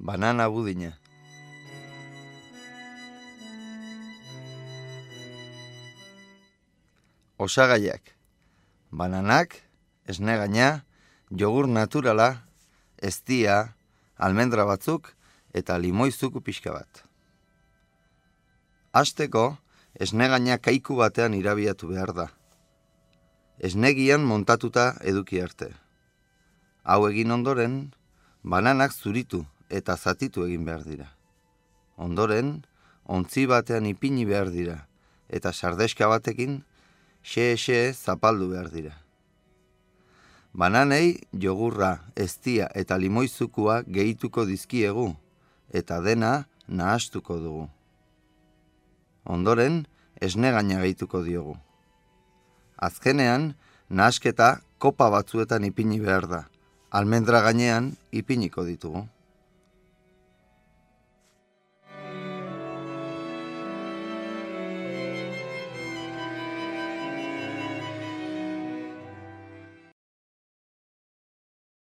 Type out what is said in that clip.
banana budina. Osagaiak. Bananak, esne gaina, jogur naturala, eztia, almendra batzuk eta limoizuku pixka bat. Azteko, esne gaina kaiku batean irabiatu behar da. Esnegian montatuta eduki arte. Hau egin ondoren, bananak zuritu eta zatitu egin behar dira. Ondoren, ontzi batean ipini behar dira, eta sardeska batekin, xe-xe zapaldu behar dira. Bananei jogurra, eztia eta limoizukua gehituko dizkiegu, eta dena nahastuko dugu. Ondoren, esne gaina gehituko diogu. Azkenean, nahasketa kopa batzuetan ipini behar da, almendra gainean ipiniko ditugu.